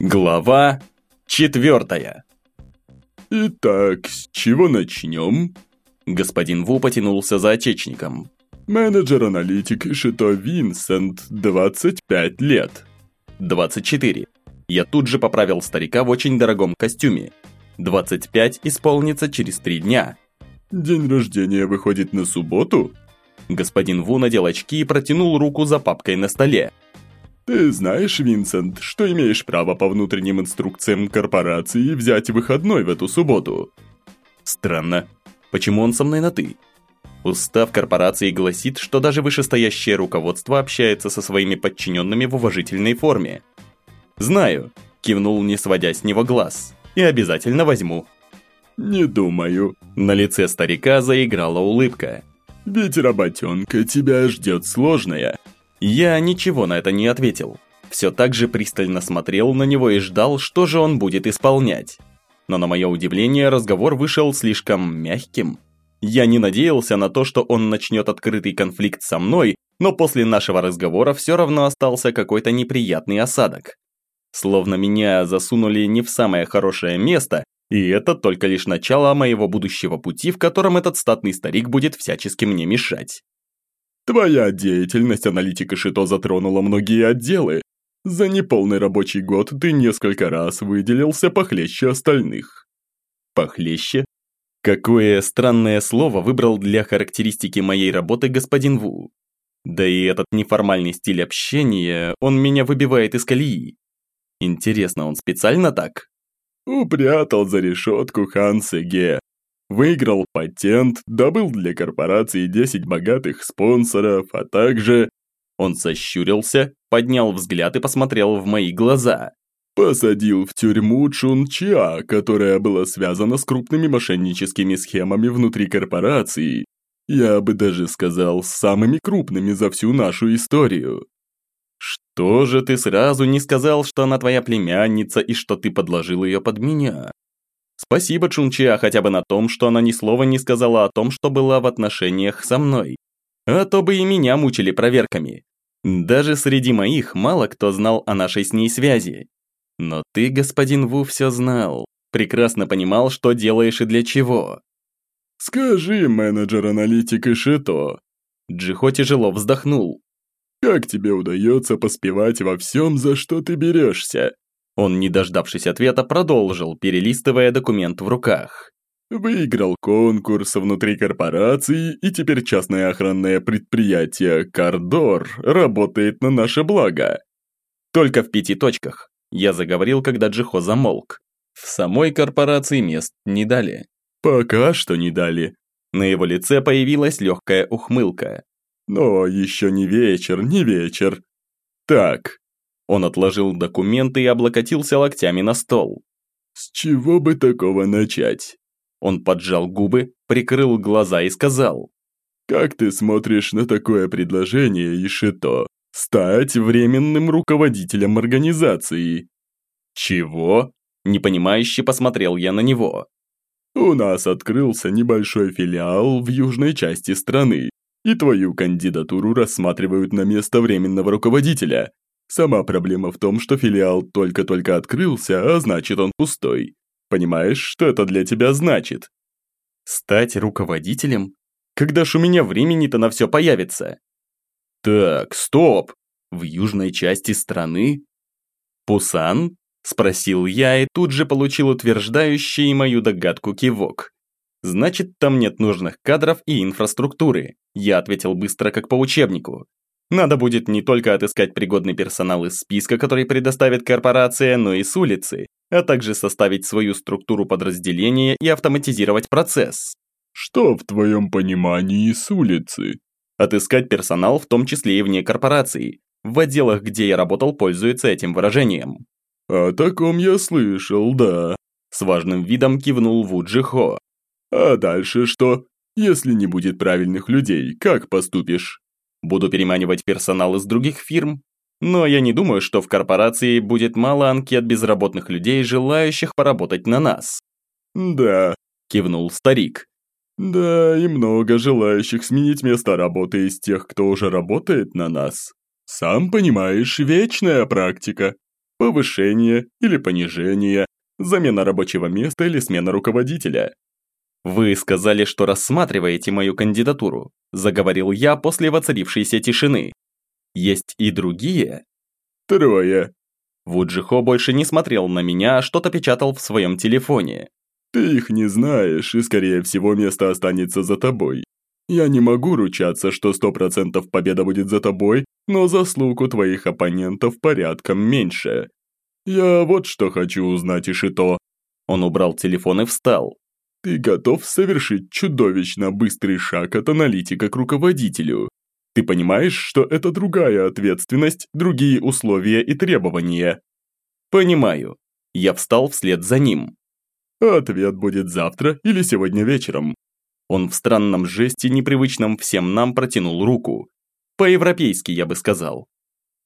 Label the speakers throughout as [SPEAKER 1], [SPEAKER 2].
[SPEAKER 1] Глава четвертая.
[SPEAKER 2] «Итак, с чего начнем?»
[SPEAKER 1] Господин Ву потянулся за отечником.
[SPEAKER 2] «Менеджер-аналитик Шито Винсент, 25 лет».
[SPEAKER 1] 24. Я тут же поправил старика в очень дорогом костюме. 25 исполнится через три дня.
[SPEAKER 2] «День рождения выходит на субботу?»
[SPEAKER 1] Господин Ву надел очки и протянул руку за папкой на столе.
[SPEAKER 2] «Ты знаешь, Винсент, что имеешь право по внутренним инструкциям корпорации взять выходной в эту субботу?»
[SPEAKER 1] Странно. Почему он со мной на «ты»? Устав корпорации гласит, что даже вышестоящее руководство общается со своими подчиненными в уважительной форме. «Знаю», – кивнул, не сводя с него глаз. «И обязательно возьму».
[SPEAKER 2] «Не думаю».
[SPEAKER 1] На лице старика заиграла улыбка.
[SPEAKER 2] «Ведь работенка тебя ждет сложная».
[SPEAKER 1] Я ничего на это не ответил. Все так же пристально смотрел на него и ждал, что же он будет исполнять. Но на мое удивление разговор вышел слишком мягким. Я не надеялся на то, что он начнет открытый конфликт со мной, но после нашего разговора все равно остался какой-то неприятный осадок. Словно меня засунули не в самое хорошее место, и это только лишь начало моего будущего пути, в котором этот статный старик будет всячески мне мешать.
[SPEAKER 2] Твоя деятельность аналитика Шито затронула многие отделы. За неполный рабочий год ты несколько раз выделился похлеще остальных.
[SPEAKER 1] Похлеще? Какое странное слово выбрал для характеристики моей работы господин Ву. Да и этот неформальный стиль общения, он меня выбивает из колеи. Интересно, он специально так?
[SPEAKER 2] Упрятал за решетку Хан Сеге, Выиграл патент, добыл для корпорации 10 богатых спонсоров, а также...
[SPEAKER 1] Он сощурился, поднял взгляд и посмотрел в мои глаза.
[SPEAKER 2] Посадил в тюрьму Чун Ча, которая была связана с крупными мошенническими схемами внутри корпорации. Я бы даже сказал, самыми крупными за всю нашу историю.
[SPEAKER 1] Что же ты сразу не сказал, что она твоя племянница и что ты подложил ее под меня? Спасибо Чунчиа хотя бы на том, что она ни слова не сказала о том, что была в отношениях со мной. А то бы и меня мучили проверками. Даже среди моих мало кто знал о нашей с ней связи. Но ты, господин Ву, все знал. Прекрасно понимал, что делаешь и для чего.
[SPEAKER 2] «Скажи, менеджер-аналитик Ишито».
[SPEAKER 1] Джихо тяжело вздохнул.
[SPEAKER 2] «Как тебе удается поспевать во всем, за что ты берешься?
[SPEAKER 1] Он, не дождавшись ответа, продолжил, перелистывая документ в руках.
[SPEAKER 2] Выиграл конкурс внутри корпорации, и теперь частное охранное предприятие «Кардор» работает на наше благо.
[SPEAKER 1] Только в пяти точках. Я заговорил, когда Джихо замолк. В самой корпорации мест не дали.
[SPEAKER 2] Пока что не дали.
[SPEAKER 1] На его лице появилась легкая ухмылка.
[SPEAKER 2] Но еще не вечер, не вечер. Так,
[SPEAKER 1] он отложил документы и облокотился локтями на стол.
[SPEAKER 2] «С чего бы такого начать?»
[SPEAKER 1] Он поджал губы, прикрыл глаза и сказал.
[SPEAKER 2] «Как ты смотришь на такое предложение, Ишито? Стать временным руководителем организации?»
[SPEAKER 1] «Чего?» Непонимающе посмотрел я на него.
[SPEAKER 2] «У нас открылся небольшой филиал в южной части страны, и твою кандидатуру рассматривают на место временного руководителя. Сама проблема в том, что филиал только-только открылся, а значит он пустой. Понимаешь, что это для тебя значит?
[SPEAKER 1] Стать руководителем? Когда ж у меня времени-то на все появится? Так, стоп! В южной части страны? Пусан? Спросил я и тут же получил утверждающий мою догадку кивок. Значит, там нет нужных кадров и инфраструктуры. Я ответил быстро, как по учебнику. Надо будет не только отыскать пригодный персонал из списка, который предоставит корпорация, но и с улицы, а также составить свою структуру подразделения и автоматизировать процесс.
[SPEAKER 2] Что в твоем понимании с улицы?
[SPEAKER 1] Отыскать персонал, в том числе и вне корпорации. В отделах, где я работал, пользуются этим выражением.
[SPEAKER 2] «О таком я слышал, да», –
[SPEAKER 1] с важным видом кивнул Вуджи Хо.
[SPEAKER 2] «А дальше что? Если не будет правильных людей, как поступишь?»
[SPEAKER 1] Буду переманивать персонал из других фирм. Но я не думаю, что в корпорации будет мало анкет безработных людей, желающих поработать на нас.
[SPEAKER 2] «Да», –
[SPEAKER 1] кивнул старик.
[SPEAKER 2] «Да, и много желающих сменить место работы из тех, кто уже работает на нас. Сам понимаешь, вечная практика». Повышение или понижение, замена рабочего места или смена руководителя.
[SPEAKER 1] «Вы сказали, что рассматриваете мою кандидатуру», заговорил я после воцарившейся тишины. «Есть и другие?»
[SPEAKER 2] «Трое».
[SPEAKER 1] Вуджихо больше не смотрел на меня, а что-то печатал в своем телефоне.
[SPEAKER 2] «Ты их не знаешь, и скорее всего место останется за тобой. Я не могу ручаться, что сто процентов победа будет за тобой, но заслуг у твоих оппонентов порядком меньше. Я вот что хочу узнать, Ишито».
[SPEAKER 1] Он убрал телефон и встал.
[SPEAKER 2] «Ты готов совершить чудовищно быстрый шаг от аналитика к руководителю? Ты понимаешь, что это другая ответственность, другие условия и требования?»
[SPEAKER 1] «Понимаю». Я встал вслед за ним.
[SPEAKER 2] «Ответ будет завтра или сегодня вечером.
[SPEAKER 1] Он в странном жесте, непривычном всем нам, протянул руку. По-европейски, я бы сказал.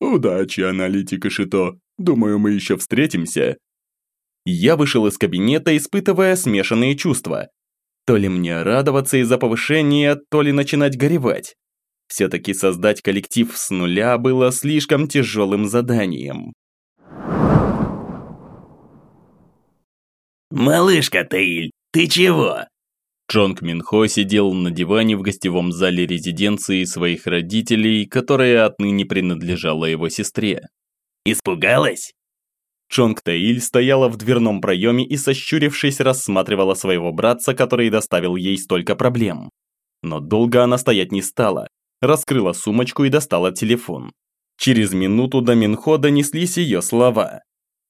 [SPEAKER 2] «Удачи, аналитик Ишито. Думаю, мы еще встретимся».
[SPEAKER 1] Я вышел из кабинета, испытывая смешанные чувства. То ли мне радоваться из-за повышения, то ли начинать горевать. Все-таки создать коллектив с нуля было слишком тяжелым заданием.
[SPEAKER 3] «Малышка Таиль, ты чего?»
[SPEAKER 1] Чонг Минхо сидел на диване в гостевом зале резиденции своих родителей, которая отныне принадлежала его сестре.
[SPEAKER 3] «Испугалась?»
[SPEAKER 1] Чонг Таиль стояла в дверном проеме и, сощурившись, рассматривала своего братца, который доставил ей столько проблем. Но долго она стоять не стала, раскрыла сумочку и достала телефон. Через минуту до Минхо донеслись ее слова.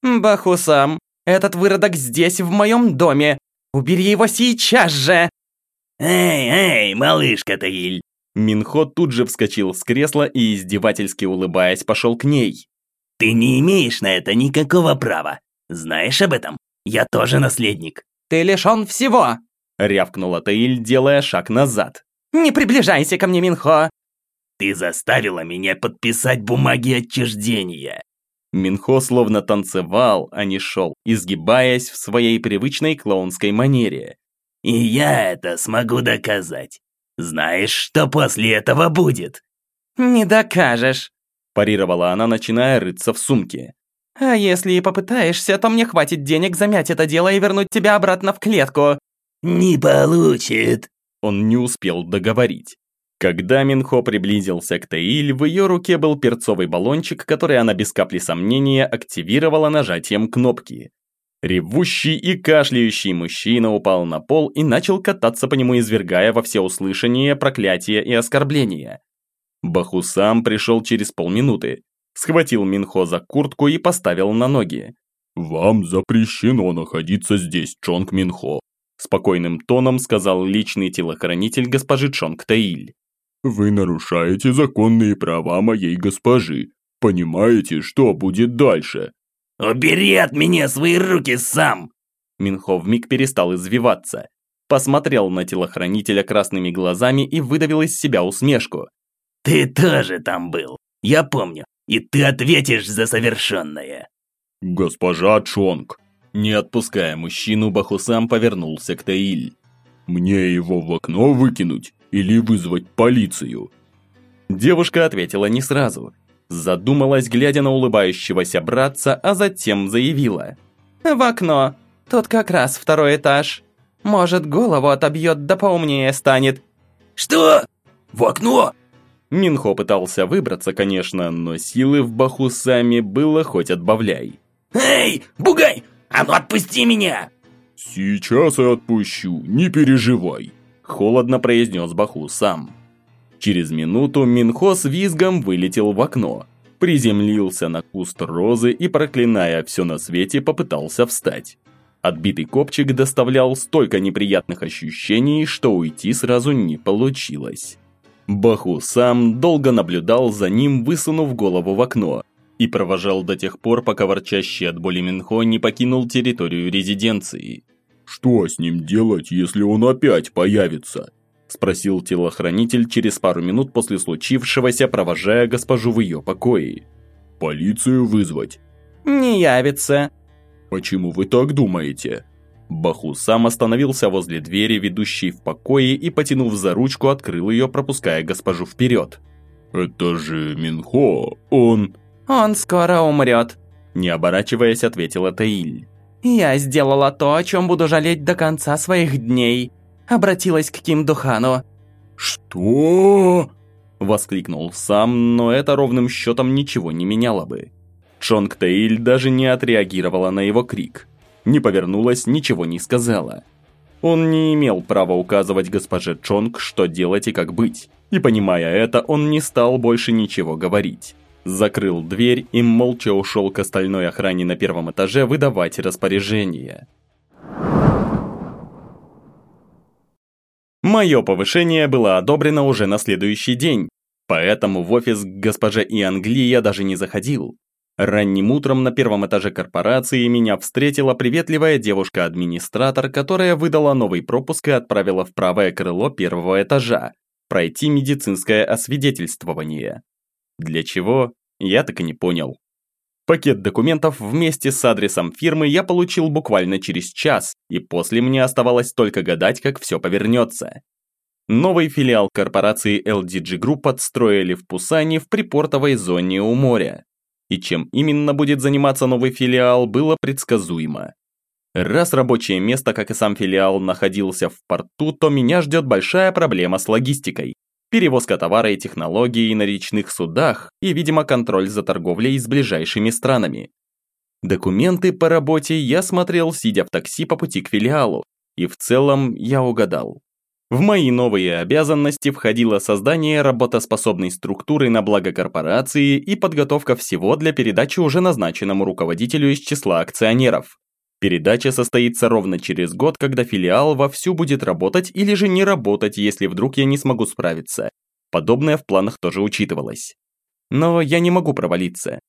[SPEAKER 4] «Бахусам, этот выродок здесь, в моем доме. Убери его сейчас же!»
[SPEAKER 3] «Эй, эй, малышка Таиль!»
[SPEAKER 1] Минхо тут же вскочил с кресла и, издевательски улыбаясь, пошел к ней.
[SPEAKER 3] «Ты не имеешь на это никакого права. Знаешь об этом? Я тоже наследник».
[SPEAKER 4] «Ты лишен всего!»
[SPEAKER 1] рявкнула Таиль, делая шаг назад.
[SPEAKER 4] «Не приближайся ко мне, Минхо!»
[SPEAKER 3] «Ты заставила меня подписать бумаги отчуждения!»
[SPEAKER 1] Минхо словно танцевал, а не шел, изгибаясь в своей привычной клоунской манере.
[SPEAKER 3] «И я это смогу доказать. Знаешь, что после этого будет?»
[SPEAKER 4] «Не докажешь», –
[SPEAKER 1] парировала она, начиная рыться в сумке.
[SPEAKER 4] «А если и попытаешься, то мне хватит денег замять это дело и вернуть тебя обратно в клетку».
[SPEAKER 3] «Не получит», –
[SPEAKER 1] он не успел договорить. Когда Минхо приблизился к Таиль, в ее руке был перцовый баллончик, который она без капли сомнения активировала нажатием кнопки. Ревущий и кашляющий мужчина упал на пол и начал кататься по нему, извергая во всеуслышание проклятия и оскорбления. Бахусам пришел через полминуты, схватил Минхо за куртку и поставил на ноги.
[SPEAKER 2] «Вам запрещено находиться здесь, Чонг Минхо»,
[SPEAKER 1] спокойным тоном сказал личный телохранитель госпожи Чонг Таиль.
[SPEAKER 2] Вы нарушаете законные права моей госпожи. Понимаете, что будет дальше?»
[SPEAKER 3] «Убери от меня свои руки сам!»
[SPEAKER 1] Минхо вмиг перестал извиваться. Посмотрел на телохранителя красными глазами и выдавил из себя усмешку.
[SPEAKER 3] «Ты тоже там был, я помню, и ты ответишь за совершенное!»
[SPEAKER 2] «Госпожа Чонг!»
[SPEAKER 1] Не отпуская мужчину, Бахусам повернулся к Таиль.
[SPEAKER 2] «Мне его в окно выкинуть?» или вызвать полицию?»
[SPEAKER 1] Девушка ответила не сразу. Задумалась, глядя на улыбающегося братца, а затем заявила.
[SPEAKER 4] «В окно. Тут как раз второй этаж. Может, голову отобьет, да поумнее станет».
[SPEAKER 3] «Что? В окно?»
[SPEAKER 1] Минхо пытался выбраться, конечно, но силы в Бахусаме было хоть отбавляй.
[SPEAKER 3] «Эй, бугай, а ну отпусти меня!»
[SPEAKER 2] «Сейчас я отпущу, не переживай»,
[SPEAKER 1] холодно произнес Баху сам. Через минуту Минхо с визгом вылетел в окно, приземлился на куст розы и, проклиная все на свете, попытался встать. Отбитый копчик доставлял столько неприятных ощущений, что уйти сразу не получилось. Баху сам долго наблюдал за ним, высунув голову в окно, и провожал до тех пор, пока ворчащий от боли Минхо не покинул территорию резиденции.
[SPEAKER 2] «Что с ним делать, если он опять появится?»
[SPEAKER 1] Спросил телохранитель через пару минут после случившегося, провожая госпожу в ее покое.
[SPEAKER 2] «Полицию вызвать?»
[SPEAKER 4] «Не явится».
[SPEAKER 2] «Почему вы так думаете?»
[SPEAKER 1] Баху сам остановился возле двери, ведущей в покое, и, потянув за ручку, открыл ее, пропуская госпожу вперед.
[SPEAKER 2] «Это же Минхо, он...»
[SPEAKER 4] «Он скоро умрет»,
[SPEAKER 1] Не оборачиваясь, ответила Таиль.
[SPEAKER 4] «Я сделала то, о чем буду жалеть до конца своих дней. Обратилась к Ким Духану».
[SPEAKER 2] «Что?»
[SPEAKER 1] Воскликнул сам, но это ровным счетом ничего не меняло бы. Чонг Таиль даже не отреагировала на его крик. Не повернулась, ничего не сказала. Он не имел права указывать госпоже Чонг, что делать и как быть. И понимая это, он не стал больше ничего говорить. Закрыл дверь и молча ушел к остальной охране на первом этаже выдавать распоряжение. Мое повышение было одобрено уже на следующий день, поэтому в офис к госпоже Иангли я даже не заходил. Ранним утром на первом этаже корпорации меня встретила приветливая девушка-администратор, которая выдала новый пропуск и отправила в правое крыло первого этажа пройти медицинское освидетельствование. Для чего, я так и не понял. Пакет документов вместе с адресом фирмы я получил буквально через час, и после мне оставалось только гадать, как все повернется. Новый филиал корпорации LDG Group отстроили в Пусане в припортовой зоне у моря. И чем именно будет заниматься новый филиал, было предсказуемо. Раз рабочее место, как и сам филиал, находился в порту, то меня ждет большая проблема с логистикой перевозка товара и технологий на речных судах и, видимо, контроль за торговлей с ближайшими странами. Документы по работе я смотрел, сидя в такси по пути к филиалу, и в целом я угадал. В мои новые обязанности входило создание работоспособной структуры на благо корпорации и подготовка всего для передачи уже назначенному руководителю из числа акционеров. Передача состоится ровно через год, когда филиал вовсю будет работать или же не работать, если вдруг я не смогу справиться. Подобное в планах тоже учитывалось. Но я не могу провалиться.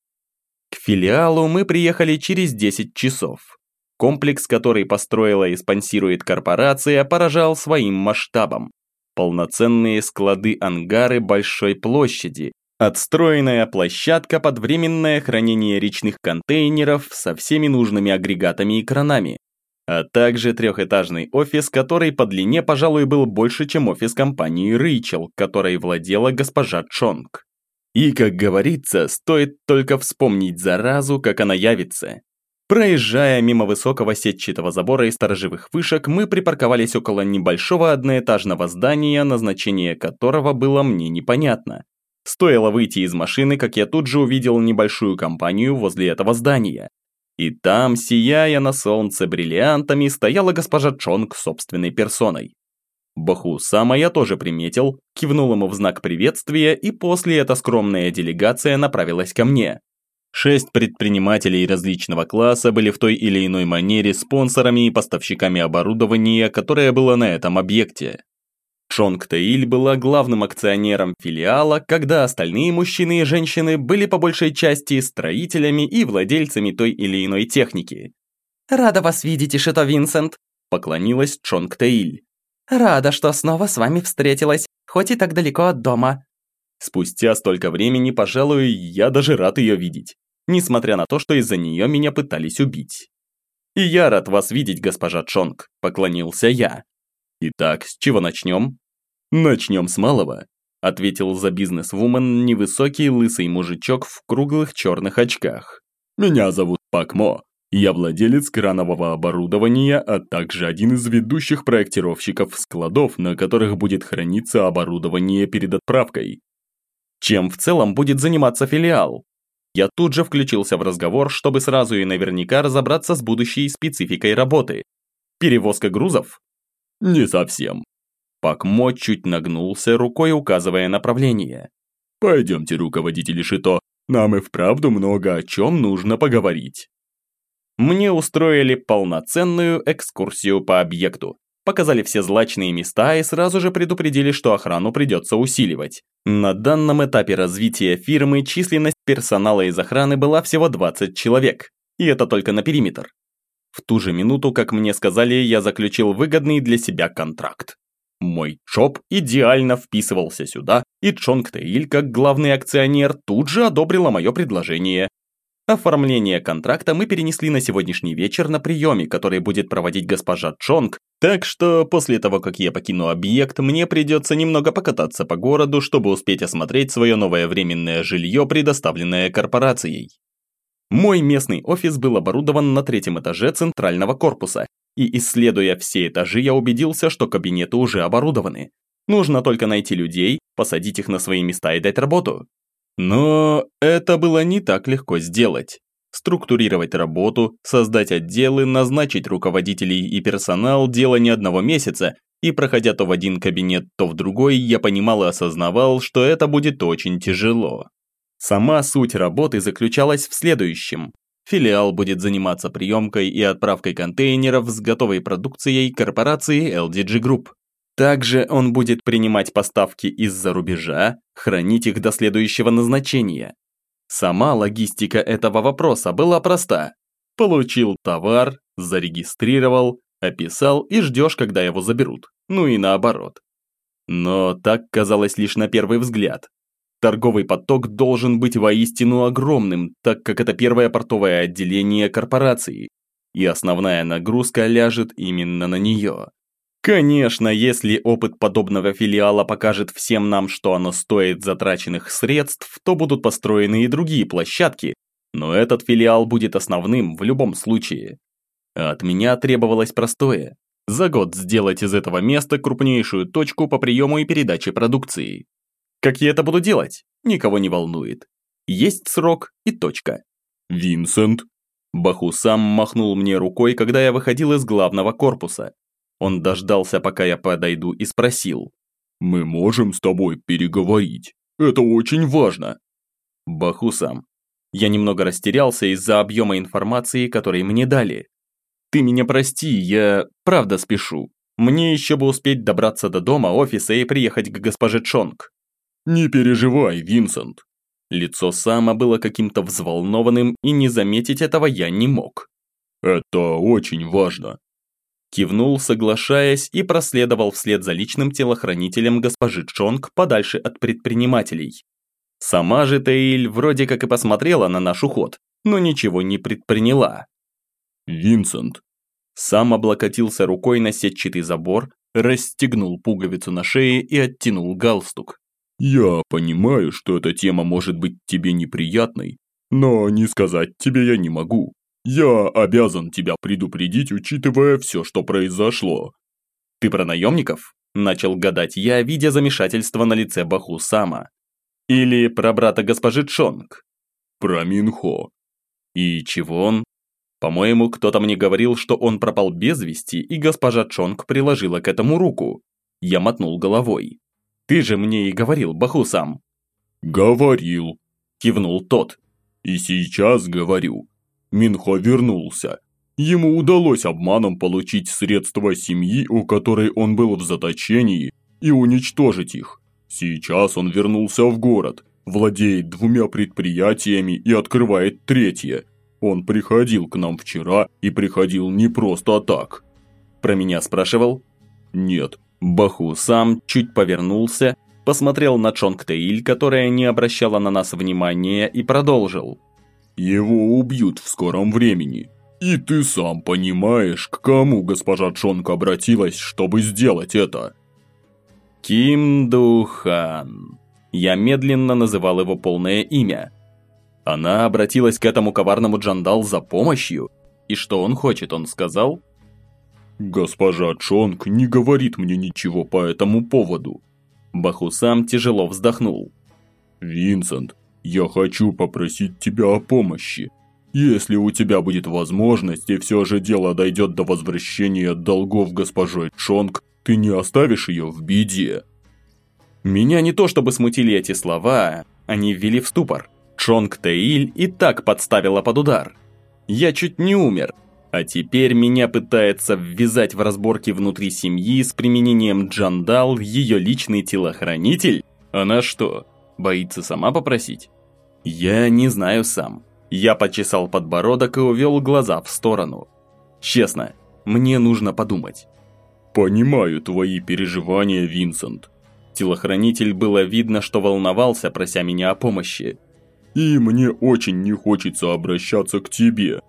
[SPEAKER 1] К филиалу мы приехали через 10 часов. Комплекс, который построила и спонсирует корпорация, поражал своим масштабом. Полноценные склады-ангары большой площади, Отстроенная площадка под временное хранение речных контейнеров со всеми нужными агрегатами и кранами, а также трехэтажный офис, который по длине, пожалуй, был больше, чем офис компании Рэйчел, которой владела госпожа Чонг. И, как говорится, стоит только вспомнить заразу, как она явится. Проезжая мимо высокого сетчатого забора и сторожевых вышек, мы припарковались около небольшого одноэтажного здания, назначение которого было мне непонятно. Стоило выйти из машины, как я тут же увидел небольшую компанию возле этого здания. И там, сияя на солнце бриллиантами, стояла госпожа Чонг собственной персоной. Баху сама я тоже приметил, кивнул ему в знак приветствия, и после эта скромная делегация направилась ко мне. Шесть предпринимателей различного класса были в той или иной манере спонсорами и поставщиками оборудования, которое было на этом объекте. Чонг Таиль была главным акционером филиала, когда остальные мужчины и женщины были по большей части строителями и владельцами той или иной техники.
[SPEAKER 4] «Рада вас видеть, Ишито Винсент», – поклонилась Чонг Таиль. «Рада, что снова с вами встретилась, хоть и так далеко от дома».
[SPEAKER 1] Спустя столько времени, пожалуй, я даже рад ее видеть, несмотря на то, что из-за нее меня пытались убить. «И я рад вас видеть, госпожа Чонг», – поклонился я. Итак, с чего начнем? Начнем с малого, ответил за бизнес-вумен невысокий лысый мужичок в круглых черных очках. Меня зовут Пакмо. Я владелец кранового оборудования, а также один из ведущих проектировщиков складов, на которых будет храниться оборудование перед отправкой. Чем в целом будет заниматься филиал? Я тут же включился в разговор, чтобы сразу и наверняка разобраться с будущей спецификой работы. Перевозка грузов? Не совсем. Пакмо чуть нагнулся, рукой указывая направление. Пойдемте, руководитель Шито, нам и вправду много о чем нужно поговорить. Мне устроили полноценную экскурсию по объекту. Показали все злачные места и сразу же предупредили, что охрану придется усиливать. На данном этапе развития фирмы численность персонала из охраны была всего 20 человек. И это только на периметр. В ту же минуту, как мне сказали, я заключил выгодный для себя контракт. Мой ЧОП идеально вписывался сюда, и Чонг Тэиль, как главный акционер, тут же одобрила мое предложение. Оформление контракта мы перенесли на сегодняшний вечер на приеме, который будет проводить госпожа Чонг, так что после того, как я покину объект, мне придется немного покататься по городу, чтобы успеть осмотреть свое новое временное жилье, предоставленное корпорацией. Мой местный офис был оборудован на третьем этаже центрального корпуса, и исследуя все этажи, я убедился, что кабинеты уже оборудованы. Нужно только найти людей, посадить их на свои места и дать работу. Но это было не так легко сделать. Структурировать работу, создать отделы, назначить руководителей и персонал – дело не одного месяца, и проходя то в один кабинет, то в другой, я понимал и осознавал, что это будет очень тяжело. Сама суть работы заключалась в следующем. Филиал будет заниматься приемкой и отправкой контейнеров с готовой продукцией корпорации LDG Group. Также он будет принимать поставки из-за рубежа, хранить их до следующего назначения. Сама логистика этого вопроса была проста. Получил товар, зарегистрировал, описал и ждешь, когда его заберут. Ну и наоборот. Но так казалось лишь на первый взгляд. Торговый поток должен быть воистину огромным, так как это первое портовое отделение корпорации, и основная нагрузка ляжет именно на нее. Конечно, если опыт подобного филиала покажет всем нам, что оно стоит затраченных средств, то будут построены и другие площадки, но этот филиал будет основным в любом случае. от меня требовалось простое – за год сделать из этого места крупнейшую точку по приему и передаче продукции. Как я это буду делать, никого не волнует. Есть срок и точка.
[SPEAKER 2] Винсент.
[SPEAKER 1] Баху сам махнул мне рукой, когда я выходил из главного корпуса. Он дождался, пока я подойду, и спросил.
[SPEAKER 2] «Мы можем с тобой переговорить. Это очень важно».
[SPEAKER 1] Баху сам. Я немного растерялся из-за объема информации, который мне дали. Ты меня прости, я правда спешу. Мне еще бы успеть добраться до дома, офиса и приехать к госпоже Чонг.
[SPEAKER 2] «Не переживай, Винсент».
[SPEAKER 1] Лицо Сама было каким-то взволнованным, и не заметить этого я не мог.
[SPEAKER 2] «Это очень важно».
[SPEAKER 1] Кивнул, соглашаясь, и проследовал вслед за личным телохранителем госпожи Чонг подальше от предпринимателей. Сама же Тейль вроде как и посмотрела на наш уход, но ничего не предприняла.
[SPEAKER 2] «Винсент».
[SPEAKER 1] Сам облокотился рукой на сетчатый забор, расстегнул пуговицу на шее и оттянул галстук.
[SPEAKER 2] «Я понимаю, что эта тема может быть тебе неприятной, но не сказать тебе я не могу. Я обязан тебя предупредить, учитывая все, что произошло».
[SPEAKER 1] «Ты про наемников?» – начал гадать я, видя замешательство на лице Баху Сама. «Или про брата госпожи Чонг?»
[SPEAKER 2] «Про Минхо».
[SPEAKER 1] «И чего он?» По-моему, кто-то мне говорил, что он пропал без вести, и госпожа Чонг приложила к этому руку. Я мотнул головой. Ты же мне и говорил, Бахусам.
[SPEAKER 2] Говорил.
[SPEAKER 1] Кивнул тот.
[SPEAKER 2] И сейчас говорю. Минхо вернулся. Ему удалось обманом получить средства семьи, у которой он был в заточении, и уничтожить их. Сейчас он вернулся в город, владеет двумя предприятиями и открывает третье. Он приходил к нам вчера и приходил не просто так.
[SPEAKER 1] Про меня спрашивал?
[SPEAKER 2] Нет,
[SPEAKER 1] Баху сам чуть повернулся, посмотрел на Чонгтеиль, которая не обращала на нас внимания, и продолжил.
[SPEAKER 2] «Его убьют в скором времени. И ты сам понимаешь, к кому госпожа Чонг обратилась, чтобы сделать это».
[SPEAKER 1] Ким Духан. Я медленно называл его полное имя. Она обратилась к этому коварному Джандал за помощью. И что он хочет, он сказал?
[SPEAKER 2] «Госпожа Чонг не говорит мне ничего по этому поводу».
[SPEAKER 1] Бахусам тяжело вздохнул.
[SPEAKER 2] «Винсент, я хочу попросить тебя о помощи. Если у тебя будет возможность и все же дело дойдет до возвращения долгов госпожой Чонг, ты не оставишь ее в беде».
[SPEAKER 1] Меня не то чтобы смутили эти слова, они ввели в ступор. Чонг Тэиль и так подставила под удар. Я чуть не умер, а теперь меня пытается ввязать в разборки внутри семьи с применением Джандал, ее личный телохранитель? Она что, боится сама попросить? Я не знаю сам. Я почесал подбородок и увел глаза в сторону. Честно, мне нужно подумать.
[SPEAKER 2] Понимаю твои переживания, Винсент.
[SPEAKER 1] Телохранитель было видно, что волновался, прося меня о помощи.
[SPEAKER 2] И мне очень не хочется обращаться к тебе.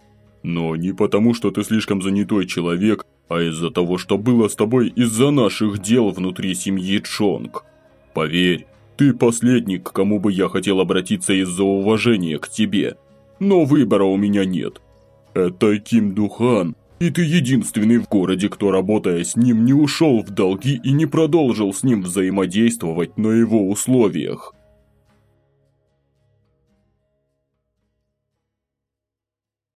[SPEAKER 2] Но не потому, что ты слишком занятой человек, а из-за того, что было с тобой из-за наших дел внутри семьи Чонг. Поверь, ты последний, к кому бы я хотел обратиться из-за уважения к тебе. но выбора у меня нет. Это Ким Духан, и ты единственный в городе, кто, работая с ним, не ушел в долги и не продолжил с ним взаимодействовать на его условиях.